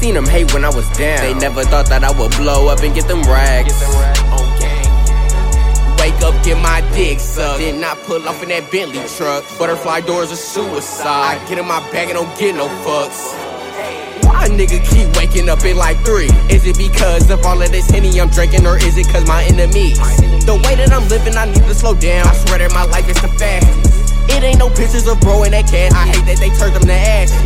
seen them hate when I was down. They never thought that I would blow up and get them rags. Oh, Wake up, get my dick sucked. Then I pull off in that Bentley truck. Butterfly doors are suicide. I get in my bag and don't get no fucks. Why a nigga keep waking up in like three? Is it because of all of this Henny I'm drinking, or is it cause my enemies? The way that I'm living, I need to slow down. I swear that my life is the fastest. It ain't no pictures of bro in that cat. I hate that they turned them to ashes.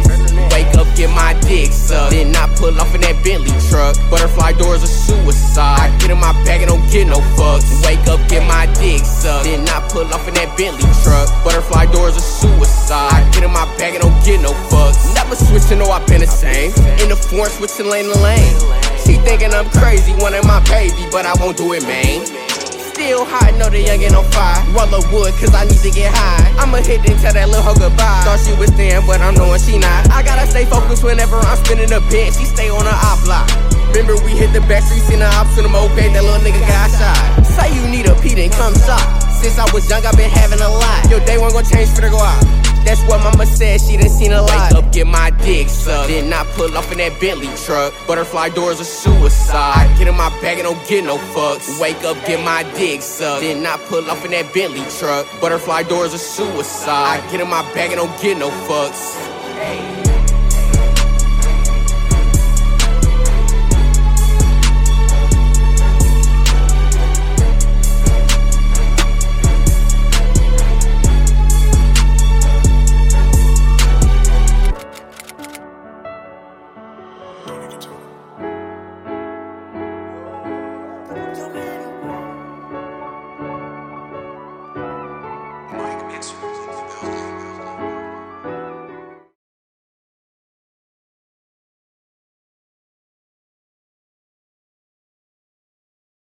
Wake up, get my dick sucked. Then I pull off in that Bentley truck. Butterfly doors are suicide. I get in my bag and don't get no fucks. Wake up, get my dick sucked. Then I pull off in that Bentley truck. Butterfly doors are suicide. I get in my bag and don't get no fucks. Never switching, no, I've been the same. In the foreign, switching lane to lane. She thinking I'm crazy, wanting my baby, but I won't do it, man. Still hot, know the youngin' on fire. Roll up wood, cause I need to get high. I'ma hit and tell that little hoe goodbye. Thought she was there, but I'm knowing she not. I gotta stay focused whenever I'm spinning a bit. She stay on her op block. Remember we hit the back streets in the ops in the moped, that little nigga got shot. Say you need a P, then come shot. Since I was young, I've been having a lot. Your day one gon' change for the go out. That's what mama said, she done seen a lot. Wake up, get my dick sucked. Then I pull off in that Bentley truck. Butterfly doors are suicide. Get in my bag and don't get no fucks. Wake up, get my dick sucked. Then I pull off in that Bentley truck. Butterfly doors are suicide. Get in my bag and don't get no fucks. Don't